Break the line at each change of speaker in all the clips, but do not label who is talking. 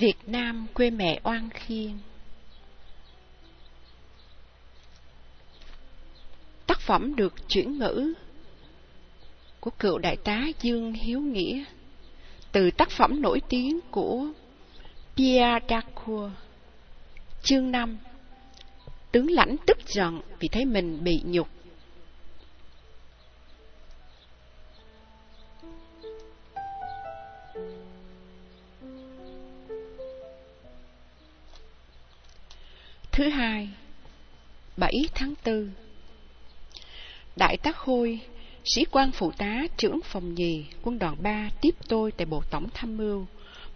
Việt Nam quê mẹ oan khiên Tác phẩm được chuyển ngữ của cựu đại tá Dương Hiếu Nghĩa từ tác phẩm nổi tiếng của Pierre Dacour. Chương 5 Tướng lãnh tức giận vì thấy mình bị nhục. Thứ hai, 7 tháng 4 Đại tá Khôi, sĩ quan phụ tá trưởng phòng nhì, quân đoàn 3 tiếp tôi tại Bộ Tổng Tham mưu,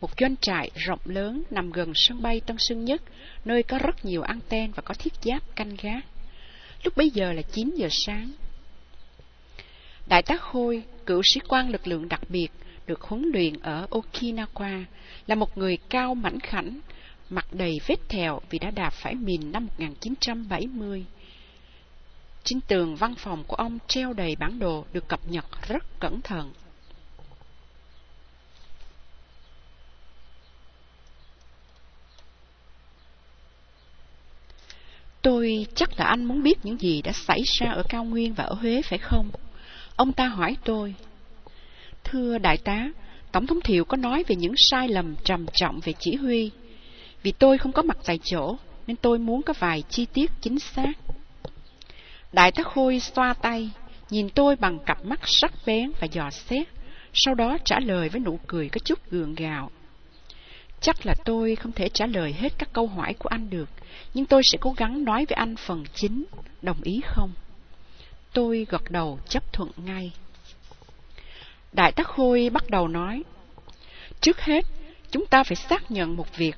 một doanh trại rộng lớn nằm gần sân bay Tân Sơn Nhất, nơi có rất nhiều anten và có thiết giáp canh gác. Lúc bấy giờ là 9 giờ sáng. Đại tá Khôi, cựu sĩ quan lực lượng đặc biệt, được huấn luyện ở Okinawa, là một người cao mảnh khảnh, mặt đầy vết thẹo vì đã đạp phải mìn năm 1970. Trên tường văn phòng của ông treo đầy bản đồ được cập nhật rất cẩn thận. Tôi chắc là anh muốn biết những gì đã xảy ra ở Cao Nguyên và ở Huế phải không? Ông ta hỏi tôi. Thưa đại tá, Tổng thống Thiệu có nói về những sai lầm trầm trọng về chỉ huy. Vì tôi không có mặt tại chỗ, nên tôi muốn có vài chi tiết chính xác. Đại tá Khôi xoa tay, nhìn tôi bằng cặp mắt sắc bén và dò xét, sau đó trả lời với nụ cười có chút gượng gạo. Chắc là tôi không thể trả lời hết các câu hỏi của anh được, nhưng tôi sẽ cố gắng nói với anh phần chính, đồng ý không? Tôi gật đầu chấp thuận ngay. Đại tá Khôi bắt đầu nói, Trước hết, chúng ta phải xác nhận một việc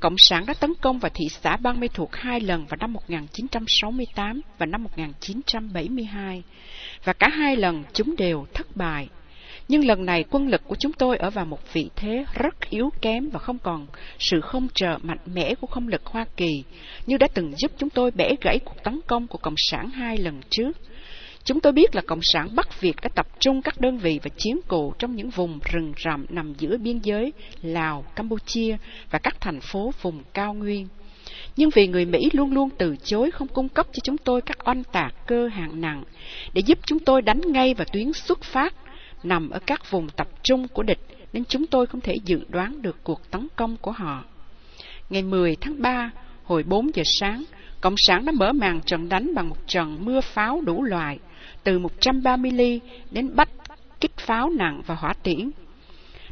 Cộng sản đã tấn công vào thị xã Ban Mê Thuộc hai lần vào năm 1968 và năm 1972, và cả hai lần chúng đều thất bại. Nhưng lần này quân lực của chúng tôi ở vào một vị thế rất yếu kém và không còn sự không trợ mạnh mẽ của không lực Hoa Kỳ, như đã từng giúp chúng tôi bẻ gãy cuộc tấn công của Cộng sản hai lần trước. Chúng tôi biết là Cộng sản Bắc Việt đã tập trung các đơn vị và chiến cụ trong những vùng rừng rậm nằm giữa biên giới Lào, Campuchia và các thành phố vùng cao nguyên. Nhưng vì người Mỹ luôn luôn từ chối không cung cấp cho chúng tôi các oanh tạc cơ hạng nặng để giúp chúng tôi đánh ngay vào tuyến xuất phát nằm ở các vùng tập trung của địch nên chúng tôi không thể dự đoán được cuộc tấn công của họ. Ngày 10 tháng 3, hồi 4 giờ sáng, Cộng sản đã mở màn trận đánh bằng một trận mưa pháo đủ loại từ 130 ly đến bắt kích pháo nặng và hỏa tiễn.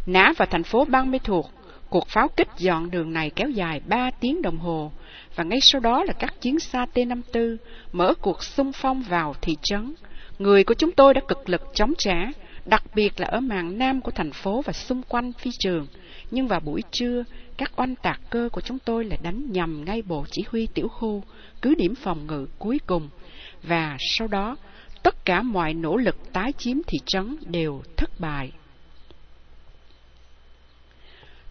Nã vào thành phố Ban Mê Thuộc, cuộc pháo kích dọn đường này kéo dài 3 tiếng đồng hồ, và ngay sau đó là các chiến xa T-54 mở cuộc xung phong vào thị trấn. Người của chúng tôi đã cực lực chống trả, đặc biệt là ở màn nam của thành phố và xung quanh phi trường. Nhưng vào buổi trưa, các oanh tạc cơ của chúng tôi lại đánh nhầm ngay bộ chỉ huy tiểu khu, cứ điểm phòng ngự cuối cùng. Và sau đó, tất cả mọi nỗ lực tái chiếm thị trấn đều thất bại.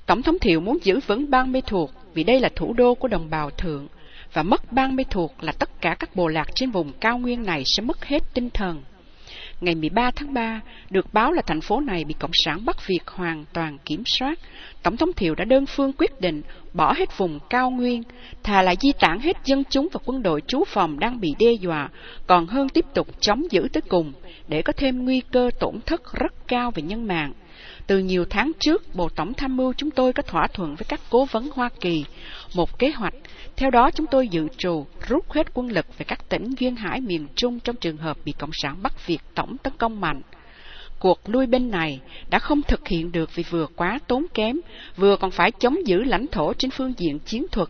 Tổng thống Thiệu muốn giữ vững bang mê thuộc vì đây là thủ đô của đồng bào thượng, và mất bang mê thuộc là tất cả các bộ lạc trên vùng cao nguyên này sẽ mất hết tinh thần. Ngày 13 tháng 3, được báo là thành phố này bị Cộng sản Bắc Việt hoàn toàn kiểm soát. Tổng thống Thiệu đã đơn phương quyết định bỏ hết vùng cao nguyên, thà là di tản hết dân chúng và quân đội trú phòng đang bị đe dọa, còn hơn tiếp tục chống giữ tới cùng, để có thêm nguy cơ tổn thất rất cao về nhân mạng. Từ nhiều tháng trước, Bộ Tổng Tham mưu chúng tôi có thỏa thuận với các cố vấn Hoa Kỳ một kế hoạch. Theo đó, chúng tôi dự trù rút hết quân lực về các tỉnh Duyên Hải miền Trung trong trường hợp bị Cộng sản Bắc Việt tổng tấn công mạnh. Cuộc lui binh này đã không thực hiện được vì vừa quá tốn kém, vừa còn phải chống giữ lãnh thổ trên phương diện chiến thuật.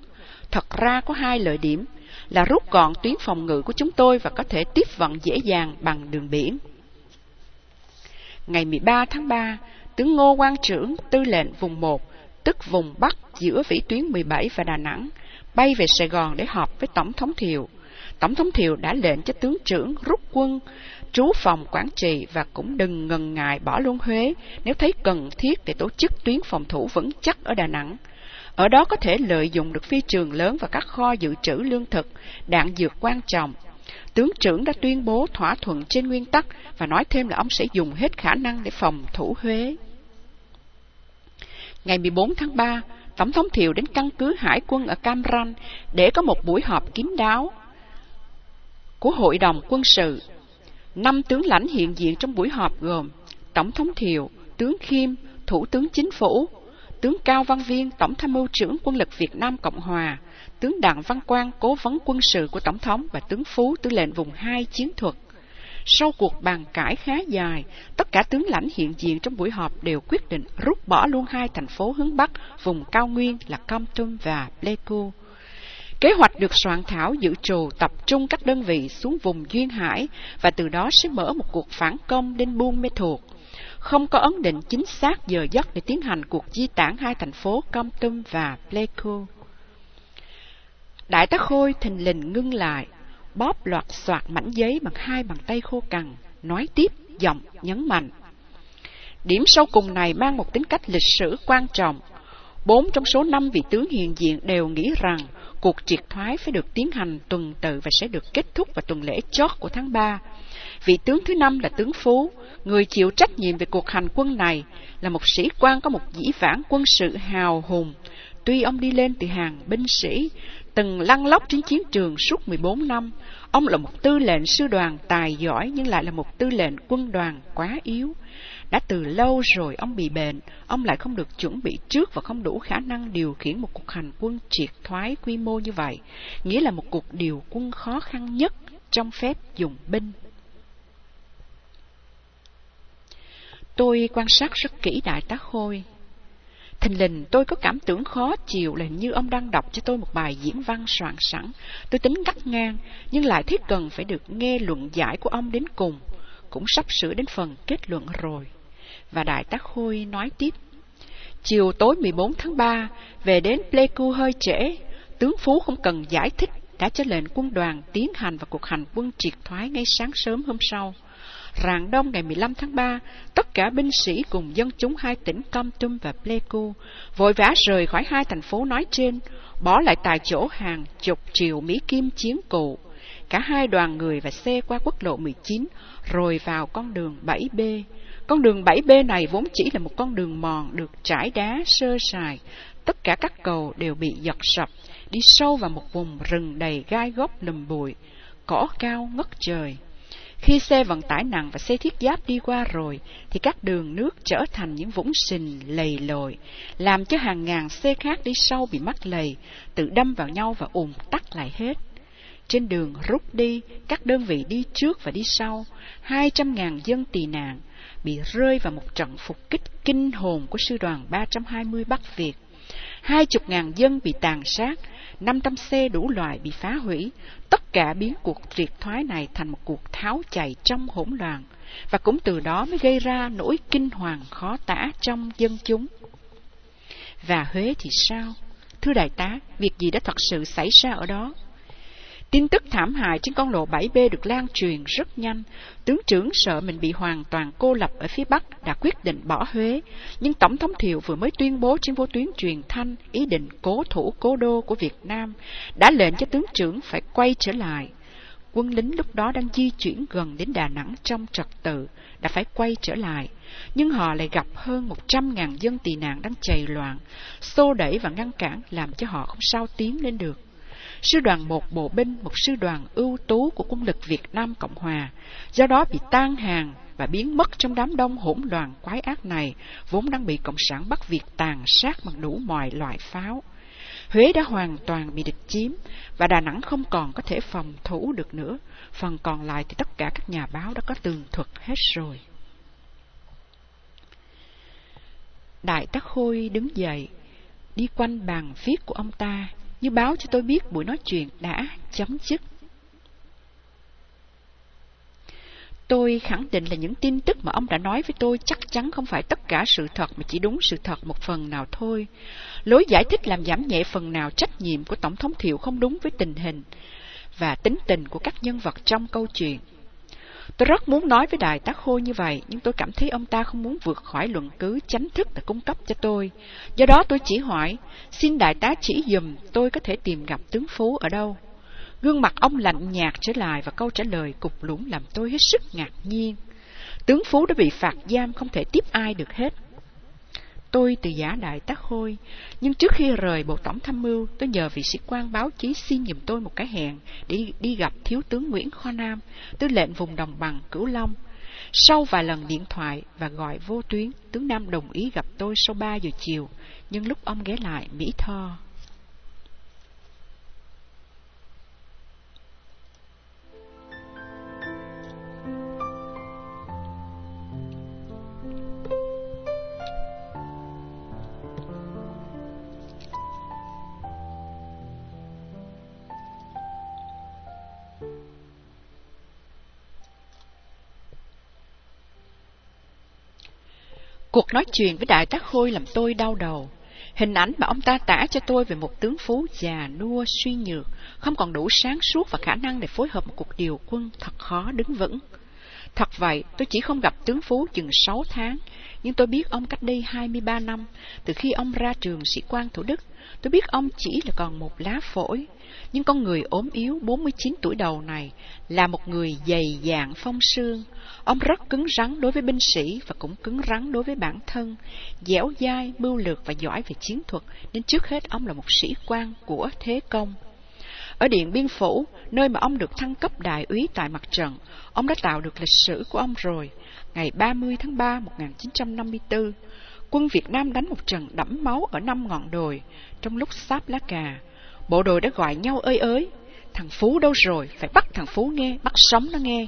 Thật ra có hai lợi điểm là rút gọn tuyến phòng ngự của chúng tôi và có thể tiếp vận dễ dàng bằng đường biển. Ngày 13 tháng 3, tướng Ngô Quang Trưởng, tư lệnh vùng 1, tức vùng Bắc giữa vĩ tuyến 17 và Đà Nẵng, bay về Sài Gòn để họp với Tổng thống Thiệu. Tổng thống Thiệu đã lệnh cho tướng trưởng rút quân, trú phòng quản trị và cũng đừng ngần ngại bỏ luôn Huế nếu thấy cần thiết để tổ chức tuyến phòng thủ vững chắc ở Đà Nẵng. Ở đó có thể lợi dụng được phi trường lớn và các kho dự trữ lương thực, đạn dược quan trọng. Tướng trưởng đã tuyên bố thỏa thuận trên nguyên tắc và nói thêm là ông sẽ dùng hết khả năng để phòng thủ Huế. Ngày 14 tháng 3, Tổng thống Thiệu đến căn cứ hải quân ở Cam Ranh để có một buổi họp kín đáo của Hội đồng quân sự. Năm tướng lãnh hiện diện trong buổi họp gồm Tổng thống Thiệu, tướng Khiêm, Thủ tướng Chính phủ, tướng Cao Văn Viên, Tổng tham mưu trưởng quân lực Việt Nam Cộng Hòa, tướng Đặng Văn Quang, cố vấn quân sự của Tổng thống và tướng Phú, tư lệnh vùng 2 chiến thuật. Sau cuộc bàn cãi khá dài, tất cả tướng lãnh hiện diện trong buổi họp đều quyết định rút bỏ luôn hai thành phố hướng Bắc, vùng cao nguyên là Compton và Pleiku. Kế hoạch được soạn thảo dự trù tập trung các đơn vị xuống vùng Duyên Hải và từ đó sẽ mở một cuộc phản công đến Buôn Mê Thuộc. Không có ấn định chính xác giờ giấc để tiến hành cuộc di tản hai thành phố Compton và Pleiku. Đại tá Khôi thình lình ngưng lại, bóp loạt soạt mảnh giấy bằng hai bàn tay khô cằn, nói tiếp, giọng nhấn mạnh. Điểm sau cùng này mang một tính cách lịch sử quan trọng. Bốn trong số năm vị tướng hiện diện đều nghĩ rằng cuộc triệt thoái phải được tiến hành tuần tự và sẽ được kết thúc vào tuần lễ chót của tháng 3. Vị tướng thứ năm là tướng Phú, người chịu trách nhiệm về cuộc hành quân này, là một sĩ quan có một dĩ vãng quân sự hào hùng. Tuy ông đi lên từ hàng binh sĩ, từng lăn lóc trên chiến trường suốt 14 năm, ông là một tư lệnh sư đoàn tài giỏi nhưng lại là một tư lệnh quân đoàn quá yếu. Đã từ lâu rồi ông bị bệnh, ông lại không được chuẩn bị trước và không đủ khả năng điều khiển một cuộc hành quân triệt thoái quy mô như vậy, nghĩa là một cuộc điều quân khó khăn nhất trong phép dùng binh. Tôi quan sát rất kỹ đại tá Khôi. Thình lình tôi có cảm tưởng khó chịu là như ông đang đọc cho tôi một bài diễn văn soạn sẵn. Tôi tính cắt ngang, nhưng lại thấy cần phải được nghe luận giải của ông đến cùng. Cũng sắp sửa đến phần kết luận rồi. Và Đại tá Khôi nói tiếp. Chiều tối 14 tháng 3, về đến Pleiku hơi trễ, tướng Phú không cần giải thích đã cho lệnh quân đoàn tiến hành vào cuộc hành quân triệt thoái ngay sáng sớm hôm sau. Rạng đông ngày 15 tháng 3, tất cả binh sĩ cùng dân chúng hai tỉnh Comtum và Pleiku vội vã rời khỏi hai thành phố nói trên, bỏ lại tại chỗ hàng chục triệu Mỹ Kim chiến cụ. Cả hai đoàn người và xe qua quốc lộ 19, rồi vào con đường 7B. Con đường 7B này vốn chỉ là một con đường mòn được trải đá sơ sài. Tất cả các cầu đều bị giật sập, đi sâu vào một vùng rừng đầy gai góc lùm bụi, cỏ cao ngất trời. Khi xe vận tải nặng và xe thiết giáp đi qua rồi, thì các đường nước trở thành những vũng sình lầy lội, làm cho hàng ngàn xe khác đi sau bị mắc lầy, tự đâm vào nhau và ùn tắc lại hết. Trên đường rút đi, các đơn vị đi trước và đi sau, hai trăm ngàn dân tị nạn, bị rơi vào một trận phục kích kinh hồn của sư đoàn 320 Bắc Việt. Hai chục ngàn dân bị tàn sát, 500 xe đủ loại bị phá hủy, tất cả biến cuộc triệt thoái này thành một cuộc tháo chạy trong hỗn loạn, và cũng từ đó mới gây ra nỗi kinh hoàng khó tả trong dân chúng. Và Huế thì sao? Thưa đại tá, việc gì đã thật sự xảy ra ở đó? Tin tức thảm hại trên con lộ 7B được lan truyền rất nhanh. Tướng trưởng sợ mình bị hoàn toàn cô lập ở phía Bắc đã quyết định bỏ Huế. Nhưng Tổng thống Thiệu vừa mới tuyên bố trên vô tuyến truyền thanh ý định cố thủ cố đô của Việt Nam, đã lệnh cho tướng trưởng phải quay trở lại. Quân lính lúc đó đang di chuyển gần đến Đà Nẵng trong trật tự, đã phải quay trở lại. Nhưng họ lại gặp hơn một trăm ngàn dân tị nạn đang chày loạn, xô đẩy và ngăn cản làm cho họ không sao tiến lên được. Sư đoàn một bộ binh, một sư đoàn ưu tú của quân lực Việt Nam Cộng Hòa, do đó bị tan hàng và biến mất trong đám đông hỗn loạn quái ác này, vốn đang bị Cộng sản Bắc Việt tàn sát bằng đủ mọi loại pháo. Huế đã hoàn toàn bị địch chiếm và Đà Nẵng không còn có thể phòng thủ được nữa. Phần còn lại thì tất cả các nhà báo đã có tường thuật hết rồi. Đại tá Khôi đứng dậy, đi quanh bàn viết của ông ta, như báo cho tôi biết buổi nói chuyện đã chấm dứt. Tôi khẳng định là những tin tức mà ông đã nói với tôi chắc chắn không phải tất cả sự thật, mà chỉ đúng sự thật một phần nào thôi. Lối giải thích làm giảm nhẹ phần nào trách nhiệm của Tổng thống Thiệu không đúng với tình hình và tính tình của các nhân vật trong câu chuyện. Tôi rất muốn nói với Đại tá Khôi như vậy, nhưng tôi cảm thấy ông ta không muốn vượt khỏi luận cứ chánh thức để cung cấp cho tôi. Do đó tôi chỉ hỏi, xin Đại tá chỉ dùm tôi có thể tìm gặp tướng Phú ở đâu. Gương mặt ông lạnh nhạt trở lại và câu trả lời cục lũng làm tôi hết sức ngạc nhiên. Tướng Phú đã bị phạt giam không thể tiếp ai được hết. Tôi từ giả đại tác hôi, nhưng trước khi rời Bộ Tổng Tham mưu, tôi nhờ vị sĩ quan báo chí xin giùm tôi một cái hẹn để đi gặp Thiếu tướng Nguyễn Kho Nam, tư lệnh vùng đồng bằng Cửu Long. Sau vài lần điện thoại và gọi vô tuyến, tướng Nam đồng ý gặp tôi sau ba giờ chiều, nhưng lúc ông ghé lại Mỹ Tho. Cuộc nói chuyện với Đại tá Khôi làm tôi đau đầu. Hình ảnh mà ông ta tả cho tôi về một tướng phú già, nua, suy nhược, không còn đủ sáng suốt và khả năng để phối hợp một cuộc điều quân thật khó đứng vững. Thật vậy, tôi chỉ không gặp tướng Phú chừng 6 tháng, nhưng tôi biết ông cách đây 23 năm, từ khi ông ra trường sĩ quan Thủ Đức. Tôi biết ông chỉ là còn một lá phổi, nhưng con người ốm yếu 49 tuổi đầu này là một người dày dạn phong sương. Ông rất cứng rắn đối với binh sĩ và cũng cứng rắn đối với bản thân, dẻo dai, mưu lược và giỏi về chiến thuật, nên trước hết ông là một sĩ quan của thế công. Ở Điện Biên Phủ, nơi mà ông được thăng cấp đại úy tại mặt trận, ông đã tạo được lịch sử của ông rồi. Ngày 30 tháng 3 1954, quân Việt Nam đánh một trận đẫm máu ở năm ngọn đồi, trong lúc sáp lá cà. Bộ đội đã gọi nhau ơi ới, thằng Phú đâu rồi, phải bắt thằng Phú nghe, bắt sống nó nghe.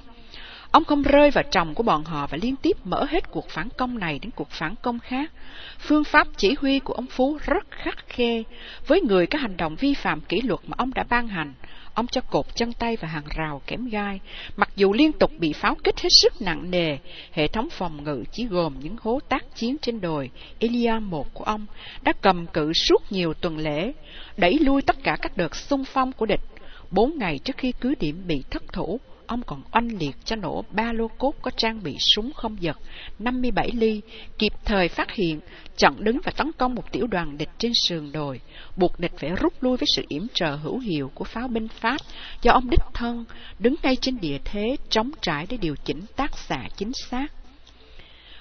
Ông không rơi vào chồng của bọn họ và liên tiếp mở hết cuộc phản công này đến cuộc phản công khác. Phương pháp chỉ huy của ông Phú rất khắc khe. Với người có hành động vi phạm kỷ luật mà ông đã ban hành, ông cho cột chân tay và hàng rào kém gai. Mặc dù liên tục bị pháo kích hết sức nặng nề, hệ thống phòng ngự chỉ gồm những hố tác chiến trên đồi Elia một của ông đã cầm cự suốt nhiều tuần lễ, đẩy lui tất cả các đợt xung phong của địch. Bốn ngày trước khi cứ điểm bị thất thủ, ông còn oanh liệt cho nổ ba lô cốt có trang bị súng không giật 57 ly, kịp thời phát hiện, chặn đứng và tấn công một tiểu đoàn địch trên sườn đồi, buộc địch phải rút lui với sự yểm trợ hữu hiệu của pháo binh Pháp do ông đích thân đứng ngay trên địa thế chống trải để điều chỉnh tác xạ chính xác.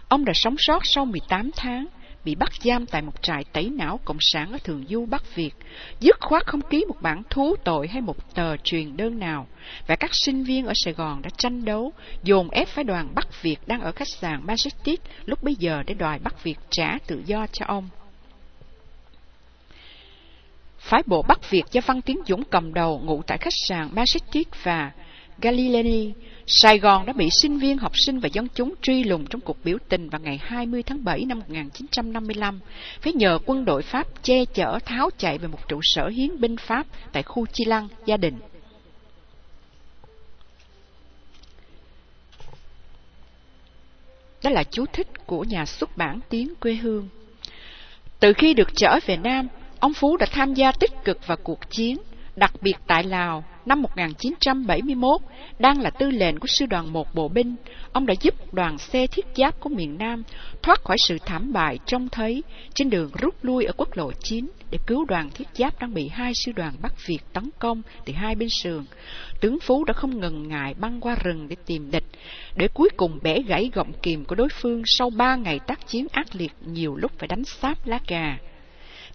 Ông đã sống sót sau 18 tháng, bị bắt giam tại một trại tẩy não cộng sản ở Thường Du Bắc Việt, dứt khoát không ký một bản thú tội hay một tờ truyền đơn nào, và các sinh viên ở Sài Gòn đã tranh đấu, dồn ép phái đoàn Bắc Việt đang ở khách sạn Majestic lúc bấy giờ để đòi Bắc Việt trả tự do cho ông. Phái bộ Bắc Việt do Văn Tiến Dũng cầm đầu ngụ tại khách sạn Majestic và Galilei Sài Gòn đã bị sinh viên, học sinh và dân chúng truy lùng trong cuộc biểu tình vào ngày 20 tháng 7 năm 1955, phải nhờ quân đội Pháp che chở tháo chạy về một trụ sở hiến binh Pháp tại khu Chi Lăng, gia đình. Đó là chú thích của nhà xuất bản Tiếng quê hương. Từ khi được trở về Nam, ông Phú đã tham gia tích cực vào cuộc chiến, đặc biệt tại Lào, năm 1971, đang là tư lệnh của sư đoàn một bộ binh, ông đã giúp đoàn xe thiết giáp của miền Nam thoát khỏi sự thảm bại trông thấy trên đường rút lui ở quốc lộ 9 để cứu đoàn thiết giáp đang bị hai sư đoàn Bắc Việt tấn công từ hai bên sườn. Tướng Phú đã không ngần ngại băng qua rừng để tìm địch, để cuối cùng bẻ gãy gọng kìm của đối phương sau ba ngày tác chiến ác liệt nhiều lúc phải đánh sáp lá cà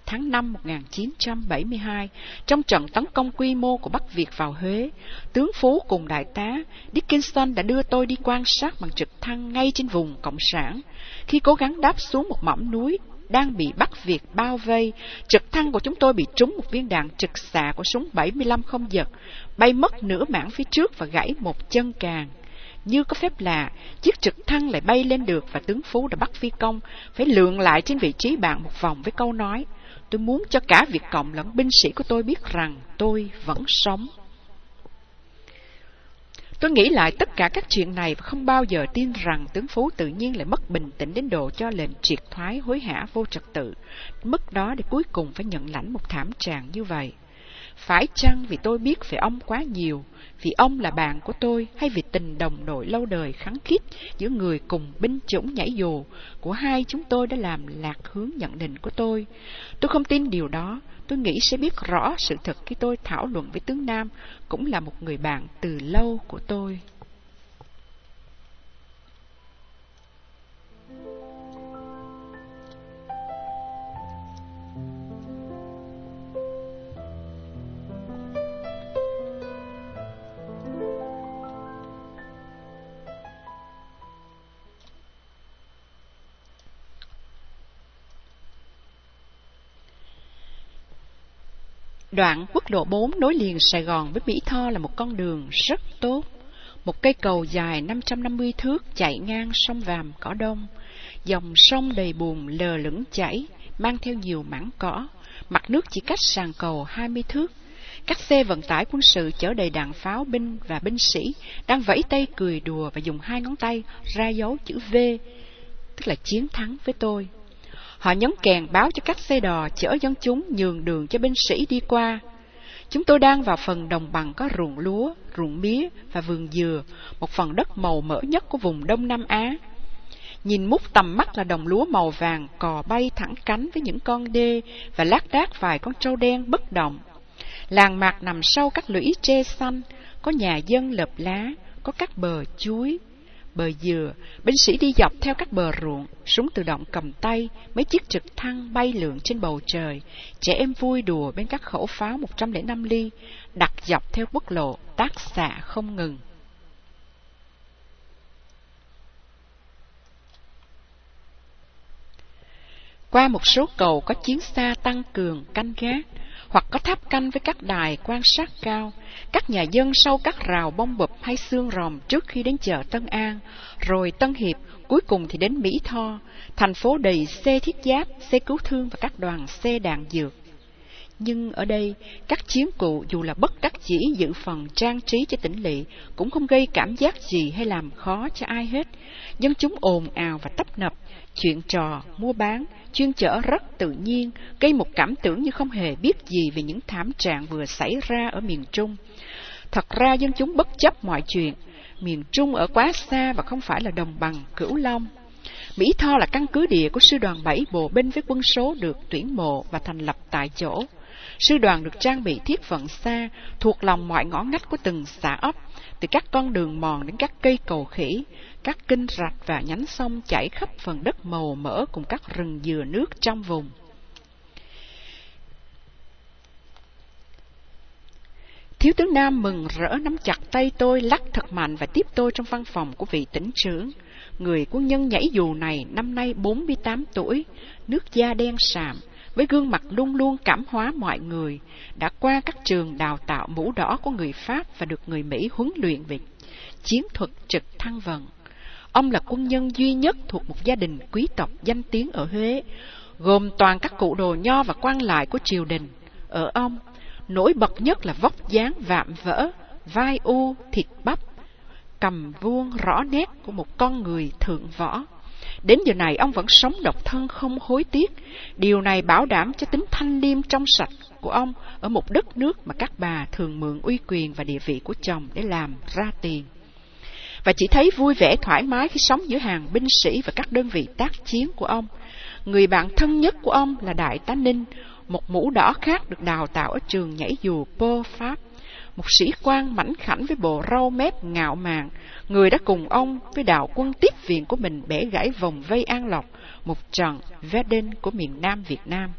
tháng 5 1972, trong trận tấn công quy mô của Bắc Việt vào Huế, tướng Phú cùng đại tá Dickinson đã đưa tôi đi quan sát bằng trực thăng ngay trên vùng Cộng sản. Khi cố gắng đáp xuống một mỏm núi đang bị Bắc Việt bao vây, trực thăng của chúng tôi bị trúng một viên đạn trực xạ của súng 75 không giật, bay mất nửa mảng phía trước và gãy một chân càng. Như có phép lạ, chiếc trực thăng lại bay lên được và tướng Phú đã bắt phi công, phải lượn lại trên vị trí bạn một vòng với câu nói Tôi muốn cho cả Việt Cộng lẫn binh sĩ của tôi biết rằng tôi vẫn sống. Tôi nghĩ lại tất cả các chuyện này và không bao giờ tin rằng tướng Phú tự nhiên lại mất bình tĩnh đến độ cho lệnh triệt thoái hối hả vô trật tự, mức đó để cuối cùng phải nhận lãnh một thảm trạng như vậy. Phải chăng vì tôi biết về ông quá nhiều, vì ông là bạn của tôi hay vì tình đồng đội lâu đời kháng khít giữa người cùng binh chủng nhảy dù của hai chúng tôi đã làm lạc hướng nhận định của tôi. Tôi không tin điều đó, tôi nghĩ sẽ biết rõ sự thật khi tôi thảo luận với tướng Nam, cũng là một người bạn từ lâu của tôi. Đoạn quốc lộ 4 nối liền Sài Gòn với Mỹ Tho là một con đường rất tốt. Một cây cầu dài 550 thước chạy ngang sông Vàm, Cỏ Đông. Dòng sông đầy bùn lờ lững chảy, mang theo nhiều mảng cỏ. Mặt nước chỉ cách sàn cầu 20 thước. Các xe vận tải quân sự chở đầy đạn pháo binh và binh sĩ đang vẫy tay cười đùa và dùng hai ngón tay ra dấu chữ V, tức là chiến thắng với tôi. Họ nhấn kèn báo cho các xe đò chở dân chúng nhường đường cho binh sĩ đi qua. Chúng tôi đang vào phần đồng bằng có ruộng lúa, ruộng mía và vườn dừa, một phần đất màu mỡ nhất của vùng Đông Nam Á. Nhìn mút tầm mắt là đồng lúa màu vàng cò bay thẳng cánh với những con đê và lác đác vài con trâu đen bất động. Làng mạc nằm sau các lũy tre xanh, có nhà dân lợp lá, có các bờ chuối, bờ dừa, binh sĩ đi dọc theo các bờ ruộng, súng tự động cầm tay, mấy chiếc trực thăng bay lượn trên bầu trời, trẻ em vui đùa bên các khẩu pháo 105 ly, đặt dọc theo quốc lộ, tác xạ không ngừng. Qua một số cầu có chiến xa tăng cường canh gác, hoặc có tháp canh với các đài quan sát cao, các nhà dân sau các rào bông bụp hay xương ròm trước khi đến chợ Tân An, rồi Tân Hiệp, cuối cùng thì đến Mỹ Tho, thành phố đầy xe thiết giáp, xe cứu thương và các đoàn xe đạn dược. Nhưng ở đây, các chiến cụ dù là bất đắc dĩ giữ phần trang trí cho tỉnh lỵ, cũng không gây cảm giác gì hay làm khó cho ai hết. Dân chúng ồn ào và tấp nập, chuyện trò, mua bán, chuyên chở rất tự nhiên, gây một cảm tưởng như không hề biết gì về những thảm trạng vừa xảy ra ở miền Trung. Thật ra dân chúng bất chấp mọi chuyện, miền Trung ở quá xa và không phải là đồng bằng cửu long. Mỹ Tho là căn cứ địa của sư đoàn 7 bộ binh với quân số được tuyển mộ và thành lập tại chỗ. Sư đoàn được trang bị thiết vận xa, thuộc lòng mọi ngõ ngách của từng xã ấp, từ các con đường mòn đến các cây cầu khỉ, các kinh rạch và nhánh sông chảy khắp phần đất màu mỡ cùng các rừng dừa nước trong vùng. Thiếu tướng Nam mừng rỡ nắm chặt tay tôi, lắc thật mạnh và tiếp tôi trong văn phòng của vị tỉnh trưởng. Người quân nhân nhảy dù này năm nay 48 tuổi, nước da đen sạm, với gương mặt luôn luôn cảm hóa mọi người, đã qua các trường đào tạo mũ đỏ của người Pháp và được người Mỹ huấn luyện về chiến thuật trực thăng vận. Ông là quân nhân duy nhất thuộc một gia đình quý tộc danh tiếng ở Huế, gồm toàn các cụ đồ nho và quan lại của triều đình. Ở ông, nổi bật nhất là vóc dáng vạm vỡ, vai u, thịt bắp, cầm vuông rõ nét của một con người thượng võ. Đến giờ này ông vẫn sống độc thân không hối tiếc. Điều này bảo đảm cho tính thanh liêm trong sạch của ông ở một đất nước mà các bà thường mượn uy quyền và địa vị của chồng để làm ra tiền. Và chỉ thấy vui vẻ thoải mái khi sống giữa hàng binh sĩ và các đơn vị tác chiến của ông. Người bạn thân nhất của ông là Đại tá Ninh, một mũ đỏ khác được đào tạo ở trường nhảy dù Po Pháp một sĩ quan mảnh khảnh với bộ râu mép ngạo mạn, người đã cùng ông với đạo quân tiếp viện của mình bẻ gãy vòng vây an lộc, một trận Verdun của miền Nam Việt Nam.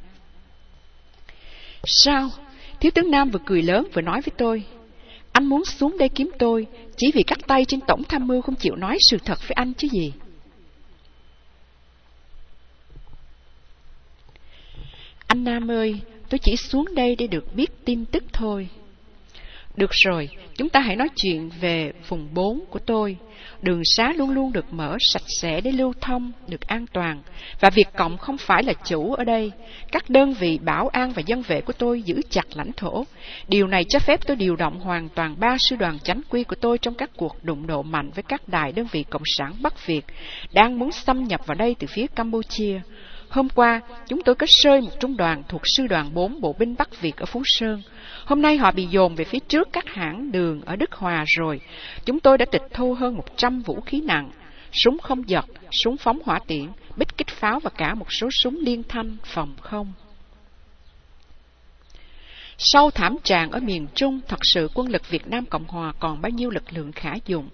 Sao? Thiếu tướng Nam vừa cười lớn vừa nói với tôi. Anh muốn xuống đây kiếm tôi, chỉ vì các tay trên tổng tham mưu không chịu nói sự thật với anh chứ gì. Anh Nam ơi, tôi chỉ xuống đây để được biết tin tức thôi. Được rồi, chúng ta hãy nói chuyện về vùng 4 của tôi. Đường xá luôn luôn được mở sạch sẽ để lưu thông, được an toàn. Và việc Cộng không phải là chủ ở đây. Các đơn vị bảo an và dân vệ của tôi giữ chặt lãnh thổ. Điều này cho phép tôi điều động hoàn toàn ba sư đoàn chánh quy của tôi trong các cuộc đụng độ mạnh với các đài đơn vị Cộng sản Bắc Việt đang muốn xâm nhập vào đây từ phía Campuchia. Hôm qua, chúng tôi có sơi một trung đoàn thuộc sư đoàn 4 bộ binh Bắc Việt ở Phú Sơn. Hôm nay họ bị dồn về phía trước các hãng đường ở Đức Hòa rồi. Chúng tôi đã tịch thu hơn 100 vũ khí nặng, súng không giật, súng phóng hỏa tiễn, bích kích pháo và cả một số súng liên thanh phòng không. Sau thảm trạng ở miền Trung, thật sự quân lực Việt Nam Cộng Hòa còn bao nhiêu lực lượng khả dụng.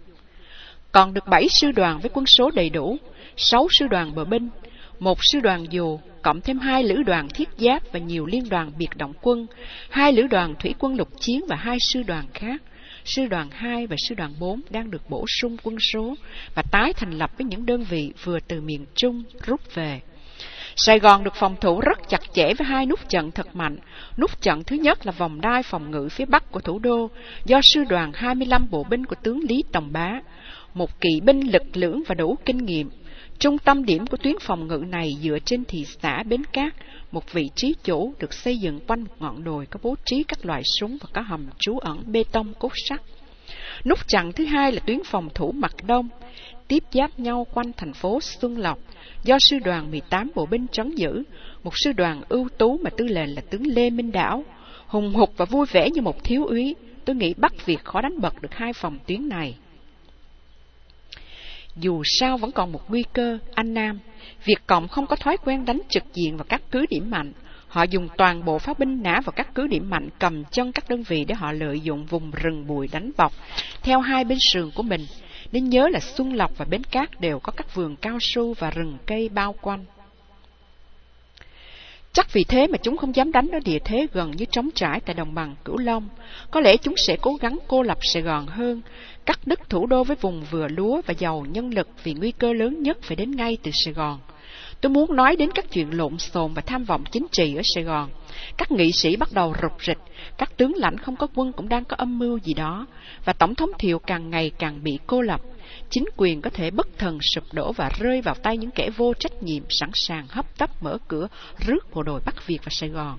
Còn được 7 sư đoàn với quân số đầy đủ, 6 sư đoàn bờ binh, một sư đoàn dù, cộng thêm hai lữ đoàn thiết giáp và nhiều liên đoàn biệt động quân, hai lữ đoàn thủy quân lục chiến và hai sư đoàn khác. Sư đoàn 2 và sư đoàn 4 đang được bổ sung quân số và tái thành lập với những đơn vị vừa từ miền Trung rút về. Sài Gòn được phòng thủ rất chặt chẽ với hai nút trận thật mạnh. Nút trận thứ nhất là vòng đai phòng ngự phía bắc của thủ đô, do sư đoàn 25 bộ binh của tướng Lý Tòng Bá, một kỵ binh lực lưỡng và đủ kinh nghiệm. Trung tâm điểm của tuyến phòng ngự này dựa trên thị xã Bến Cát, một vị trí chủ được xây dựng quanh một ngọn đồi có bố trí các loại súng và có hầm trú ẩn bê tông cốt sắt. Nút chặn thứ hai là tuyến phòng thủ mặt đông, tiếp giáp nhau quanh thành phố Xuân Lộc, do sư đoàn 18 bộ binh trấn giữ, một sư đoàn ưu tú mà tư lệnh là tướng Lê Minh Đảo, hùng hục và vui vẻ như một thiếu úy. Tôi nghĩ Bắc Việt khó đánh bật được hai phòng tuyến này. Dù sao vẫn còn một nguy cơ, anh Nam, Việt Cộng không có thói quen đánh trực diện vào các cứ điểm mạnh. Họ dùng toàn bộ pháo binh nã vào các cứ điểm mạnh cầm chân các đơn vị để họ lợi dụng vùng rừng bụi đánh bọc theo hai bên sườn của mình. Nên nhớ là Xuân Lộc và Bến Cát đều có các vườn cao su và rừng cây bao quanh. Chắc vì thế mà chúng không dám đánh ở địa thế gần như trống trải tại đồng bằng Cửu Long. Có lẽ chúng sẽ cố gắng cô lập Sài Gòn hơn, cắt đứt thủ đô với vùng vừa lúa và giàu nhân lực vì nguy cơ lớn nhất phải đến ngay từ Sài Gòn. Tôi muốn nói đến các chuyện lộn xộn và tham vọng chính trị ở Sài Gòn. Các nghị sĩ bắt đầu rục rịch, các tướng lãnh không có quân cũng đang có âm mưu gì đó, và Tổng thống Thiệu càng ngày càng bị cô lập. Chính quyền có thể bất thần sụp đổ và rơi vào tay những kẻ vô trách nhiệm sẵn sàng hấp tấp mở cửa rước bộ đội Bắc Việt vào Sài Gòn.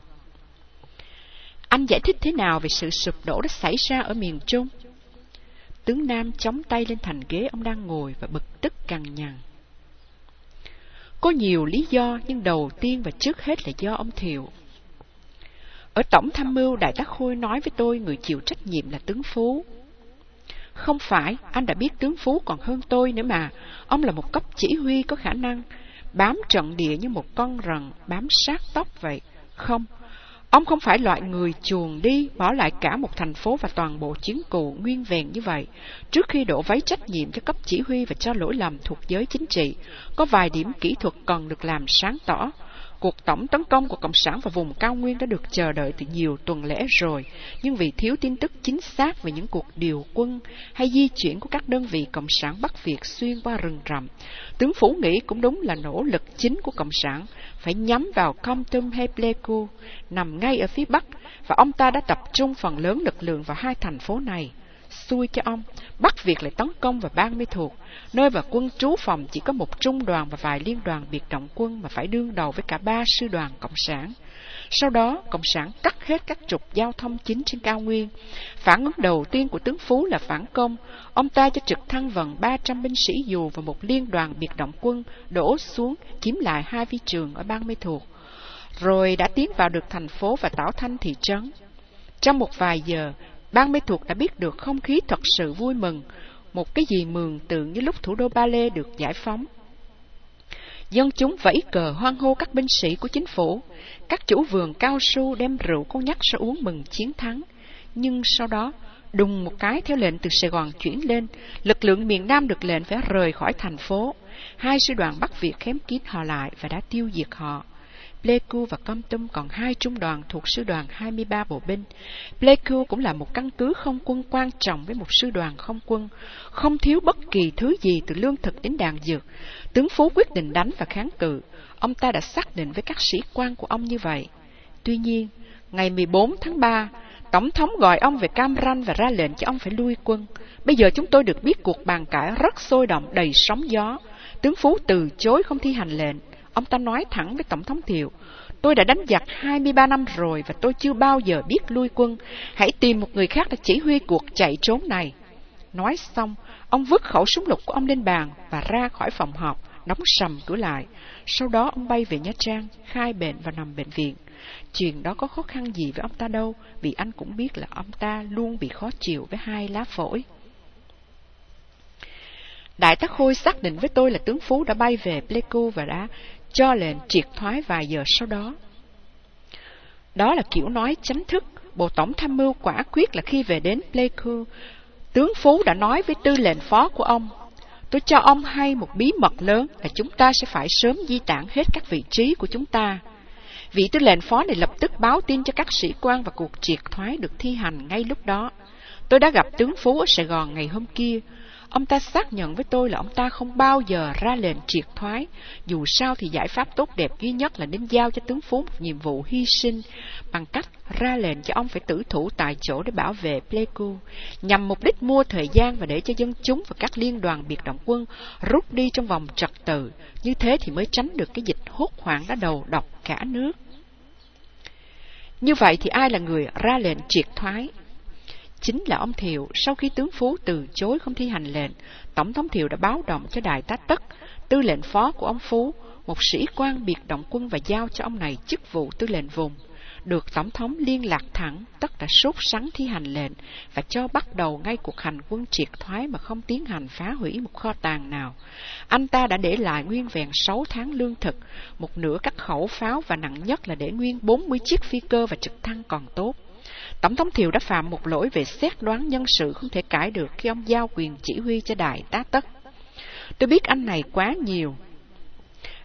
Anh giải thích thế nào về sự sụp đổ đã xảy ra ở miền Trung? Tướng Nam chống tay lên thành ghế ông đang ngồi và bực tức cằn nhằn. Có nhiều lý do, nhưng đầu tiên và trước hết là do ông Thiệu. Ở Tổng Tham mưu, Đại tá Khôi nói với tôi người chịu trách nhiệm là tướng Phú. Không phải, anh đã biết tướng Phú còn hơn tôi nữa mà. Ông là một cấp chỉ huy có khả năng bám trận địa như một con rần bám sát tóc vậy. Không, ông không phải loại người chuồn đi, bỏ lại cả một thành phố và toàn bộ chiến cụ nguyên vẹn như vậy. Trước khi đổ váy trách nhiệm cho cấp chỉ huy và cho lỗi lầm thuộc giới chính trị, có vài điểm kỹ thuật cần được làm sáng tỏ. Cuộc tổng tấn công của Cộng sản vào vùng cao nguyên đã được chờ đợi từ nhiều tuần lễ rồi, nhưng vì thiếu tin tức chính xác về những cuộc điều quân hay di chuyển của các đơn vị Cộng sản Bắc Việt xuyên qua rừng rậm, tướng Phủ nghĩ cũng đúng là nỗ lực chính của Cộng sản phải nhắm vào Compton hay Pleiku, nằm ngay ở phía Bắc, và ông ta đã tập trung phần lớn lực lượng vào hai thành phố này xui cho ông, Bắc Việt lại tấn công vào bang mê thuộc, nơi và quân trú phòng chỉ có một trung đoàn và vài liên đoàn biệt động quân mà phải đương đầu với cả ba sư đoàn Cộng sản. Sau đó, Cộng sản cắt hết các trục giao thông chính trên cao nguyên. Phản ứng đầu tiên của tướng Phú là phản công. Ông ta cho trực thăng vận 300 binh sĩ dù và một liên đoàn biệt động quân đổ xuống chiếm lại hai vi trường ở bang mê thuộc. Rồi đã tiến vào được thành phố và tảo thanh thị trấn. Trong một vài giờ, Ban mê thuộc đã biết được không khí thật sự vui mừng, một cái gì mường tượng như lúc thủ đô Ba Lê được giải phóng. Dân chúng vẫy cờ hoan hô các binh sĩ của chính phủ, các chủ vườn cao su đem rượu con nhắc ra uống mừng chiến thắng. Nhưng sau đó, đùng một cái theo lệnh từ Sài Gòn chuyển lên, lực lượng miền Nam được lệnh phải rời khỏi thành phố. Hai sư đoàn Bắc Việt khém kín họ lại và đã tiêu diệt họ. Pleiku và Compton còn hai trung đoàn thuộc sư đoàn 23 bộ binh. Pleiku cũng là một căn cứ không quân quan trọng với một sư đoàn không quân, không thiếu bất kỳ thứ gì từ lương thực đến đạn dược. Tướng Phú quyết định đánh và kháng cự. Ông ta đã xác định với các sĩ quan của ông như vậy. Tuy nhiên, ngày 14 tháng 3, Tổng thống gọi ông về Cam Ranh và ra lệnh cho ông phải lui quân. Bây giờ chúng tôi được biết cuộc bàn cãi rất sôi động đầy sóng gió. Tướng Phú từ chối không thi hành lệnh. Ông ta nói thẳng với Tổng thống Thiệu, tôi đã đánh giặc 23 năm rồi và tôi chưa bao giờ biết lui quân. Hãy tìm một người khác để chỉ huy cuộc chạy trốn này. Nói xong, ông vứt khẩu súng lục của ông lên bàn và ra khỏi phòng họp, đóng sầm cửa lại. Sau đó ông bay về Nha Trang, khai bệnh và nằm bệnh viện. Chuyện đó có khó khăn gì với ông ta đâu, vì anh cũng biết là ông ta luôn bị khó chịu với hai lá phổi. Đại tá Khôi xác định với tôi là tướng Phú đã bay về Pleiku và đã cho lệnh triệt thoái vài giờ sau đó. Đó là kiểu nói chánh thức, Bộ Tổng tham mưu quả quyết là khi về đến Pleiku, tướng Phú đã nói với tư lệnh phó của ông, tôi cho ông hay một bí mật lớn là chúng ta sẽ phải sớm di tản hết các vị trí của chúng ta. Vị tư lệnh phó này lập tức báo tin cho các sĩ quan và cuộc triệt thoái được thi hành ngay lúc đó. Tôi đã gặp tướng Phú ở Sài Gòn ngày hôm kia. Ông ta xác nhận với tôi là ông ta không bao giờ ra lệnh triệt thoái. Dù sao thì giải pháp tốt đẹp duy nhất là nên giao cho tướng Phú một nhiệm vụ hy sinh bằng cách ra lệnh cho ông phải tử thủ tại chỗ để bảo vệ Pleiku, nhằm mục đích mua thời gian và để cho dân chúng và các liên đoàn biệt động quân rút đi trong vòng trật tự. Như thế thì mới tránh được cái dịch hốt hoảng đã đầu độc cả nước. Như vậy thì ai là người ra lệnh triệt thoái? Chính là ông Thiệu, sau khi tướng Phú từ chối không thi hành lệnh, Tổng thống Thiệu đã báo động cho Đại tá Tất, tư lệnh phó của ông Phú, một sĩ quan biệt động quân và giao cho ông này chức vụ tư lệnh vùng. Được Tổng thống liên lạc thẳng, Tất đã sốt sắng thi hành lệnh và cho bắt đầu ngay cuộc hành quân triệt thoái mà không tiến hành phá hủy một kho tàng nào. Anh ta đã để lại nguyên vẹn 6 tháng lương thực, một nửa các khẩu pháo và nặng nhất là để nguyên 40 chiếc phi cơ và trực thăng còn tốt. Tổng thống Thiều đã phạm một lỗi về xét đoán nhân sự không thể cãi được khi ông giao quyền chỉ huy cho đại tá tất. Tôi biết anh này quá nhiều.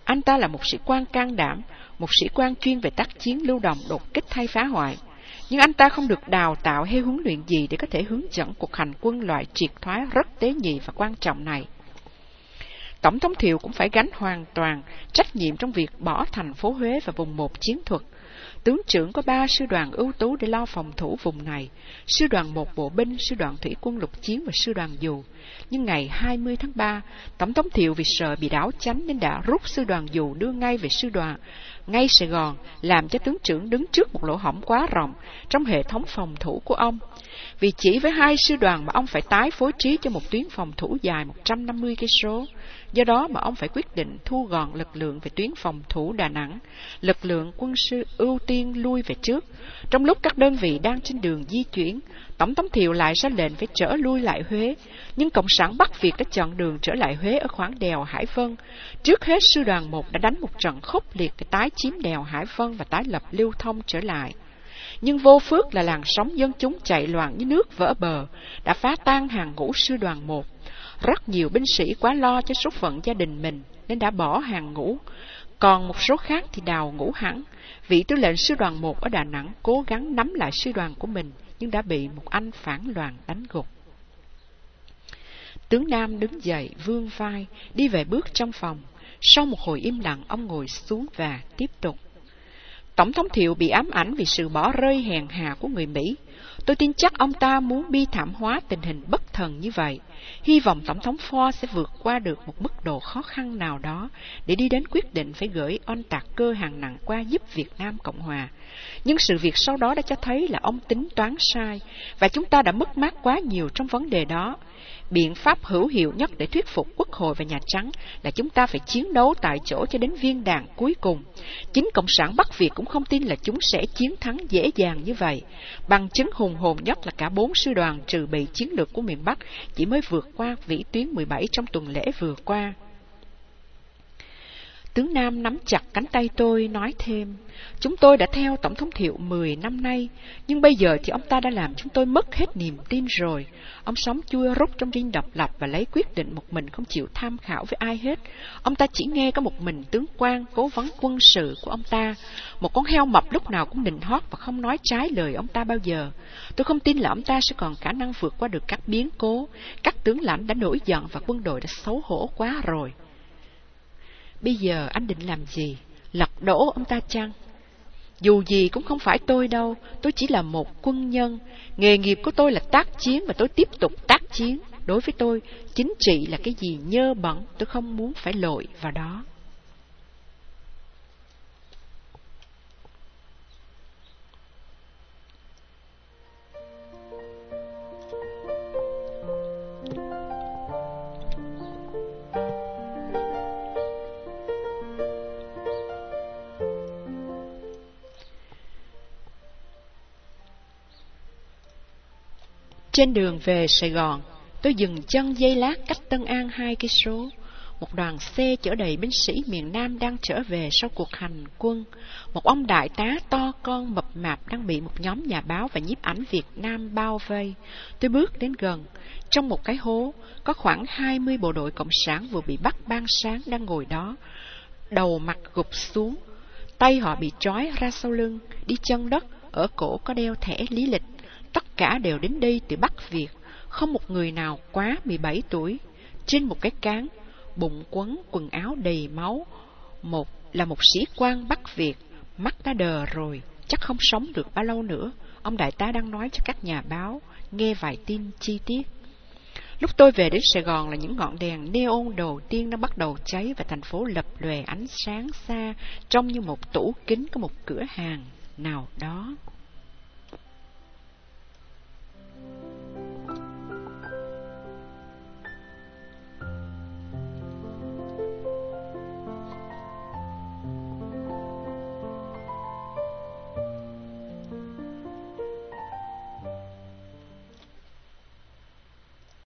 Anh ta là một sĩ quan can đảm, một sĩ quan chuyên về tác chiến lưu động đột kích thay phá hoại. Nhưng anh ta không được đào tạo hay huấn luyện gì để có thể hướng dẫn cuộc hành quân loại triệt thoái rất tế nhị và quan trọng này. Tổng thống Thiệu cũng phải gánh hoàn toàn trách nhiệm trong việc bỏ thành phố Huế và vùng một chiến thuật. Tướng trưởng có ba sư đoàn ưu tú để lo phòng thủ vùng này, sư đoàn một bộ binh, sư đoàn thủy quân lục chiến và sư đoàn dù. Nhưng ngày 20 tháng 3, Tổng thống Thiệu vì sợ bị đảo chánh nên đã rút sư đoàn dù đưa ngay về sư đoàn, ngay Sài Gòn, làm cho tướng trưởng đứng trước một lỗ hổng quá rộng trong hệ thống phòng thủ của ông. Vì chỉ với hai sư đoàn mà ông phải tái phối trí cho một tuyến phòng thủ dài 150 cây số. Do đó mà ông phải quyết định thu gọn lực lượng về tuyến phòng thủ Đà Nẵng. Lực lượng quân sư ưu tiên lui về trước. Trong lúc các đơn vị đang trên đường di chuyển, Tổng thống Thiệu lại ra lệnh phải trở lui lại Huế. Nhưng Cộng sản Bắc Việt đã chọn đường trở lại Huế ở khoảng đèo Hải Vân. Trước hết sư đoàn 1 đã đánh một trận khốc liệt để tái chiếm đèo Hải Vân và tái lập lưu thông trở lại. Nhưng vô phước là làn sóng dân chúng chạy loạn như nước vỡ bờ, đã phá tan hàng ngũ sư đoàn 1. Rất nhiều binh sĩ quá lo cho số phận gia đình mình nên đã bỏ hàng ngũ. Còn một số khác thì đào ngũ hẳn. Vị tư lệnh sư đoàn 1 ở Đà Nẵng cố gắng nắm lại sư đoàn của mình nhưng đã bị một anh phản loạn đánh gục. Tướng Nam đứng dậy, vương vai, đi về bước trong phòng. Sau một hồi im lặng, ông ngồi xuống và tiếp tục. Tổng thống Thiệu bị ám ảnh vì sự bỏ rơi hèn hà của người Mỹ. Tôi tin chắc ông ta muốn bi thảm hóa tình hình bất thần như vậy. Hy vọng Tổng thống Ford sẽ vượt qua được một mức độ khó khăn nào đó để đi đến quyết định phải gửi on tạc cơ hàng nặng qua giúp Việt Nam Cộng Hòa. Nhưng sự việc sau đó đã cho thấy là ông tính toán sai, và chúng ta đã mất mát quá nhiều trong vấn đề đó. Biện pháp hữu hiệu nhất để thuyết phục Quốc hội và Nhà Trắng là chúng ta phải chiến đấu tại chỗ cho đến viên đạn cuối cùng. Chính Cộng sản Bắc Việt cũng không tin là chúng sẽ chiến thắng dễ dàng như vậy. Bằng chứng hùng hồn nhất là cả bốn sư đoàn trừ bị chiến lược của miền Bắc chỉ mới vượt qua vĩ tuyến 17 trong tuần lễ vừa qua. Tướng Nam nắm chặt cánh tay tôi, nói thêm, chúng tôi đã theo Tổng thống Thiệu 10 năm nay, nhưng bây giờ thì ông ta đã làm chúng tôi mất hết niềm tin rồi. Ông sống chui rút trong riêng độc lập và lấy quyết định một mình không chịu tham khảo với ai hết. Ông ta chỉ nghe có một mình tướng quan, cố vấn quân sự của ông ta. Một con heo mập lúc nào cũng nịnh hót và không nói trái lời ông ta bao giờ. Tôi không tin là ông ta sẽ còn khả năng vượt qua được các biến cố. Các tướng lãnh đã nổi giận và quân đội đã xấu hổ quá rồi. Bây giờ anh định làm gì? Lật đổ ông ta chăng? Dù gì cũng không phải tôi đâu, tôi chỉ là một quân nhân. Nghề nghiệp của tôi là tác chiến và tôi tiếp tục tác chiến. Đối với tôi, chính trị là cái gì nhơ bẩn, tôi không muốn phải lội vào đó. Trên đường về Sài Gòn, tôi dừng chân dây lát cách Tân An hai cây số. Một đoàn xe chở đầy binh sĩ miền Nam đang trở về sau cuộc hành quân. Một ông đại tá to con mập mạp đang bị một nhóm nhà báo và nhiếp ảnh Việt Nam bao vây. Tôi bước đến gần. Trong một cái hố, có khoảng hai mươi bộ đội Cộng sản vừa bị bắt ban sáng đang ngồi đó. Đầu mặt gục xuống, tay họ bị trói ra sau lưng, đi chân đất, ở cổ có đeo thẻ lý lịch tất cả đều đến đây từ Bắc Việt, không một người nào quá 17 tuổi, trên một cái cán, bụng quấn quần áo đầy máu. Một là một sĩ quan Bắc Việt, mắt đã đờ rồi, chắc không sống được bao lâu nữa. Ông đại tá đang nói cho các nhà báo, nghe vài tin chi tiết. Lúc tôi về đến Sài Gòn là những ngọn đèn neon đầu tiên đã bắt đầu cháy và thành phố lập lòe ánh sáng xa, trông như một tủ kính có một cửa hàng nào đó.